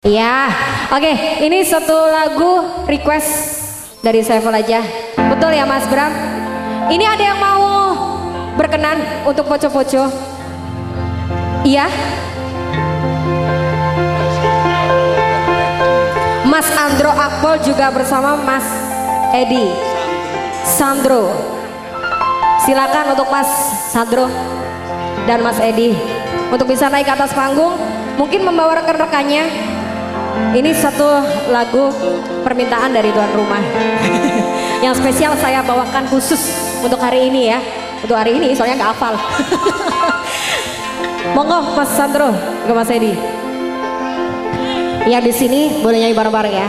Iya, oke. Ini satu lagu request dari Saiful aja. Betul ya Mas Bram? Ini ada yang mau berkenan untuk poco-poco? Iya? Mas Andro Akpol juga bersama Mas Edi Sandro. Silakan untuk Mas Sandro dan Mas Edi untuk bisa naik ke atas panggung, mungkin membawa rekan-rekannya ini satu lagu permintaan dari tuan rumah. Yang spesial saya bawakan khusus untuk hari ini ya. Untuk hari ini soalnya nggak hafal. Monggo Mas Sandro ke Mas Edi. Yang di sini boleh nyanyi bareng-bareng ya.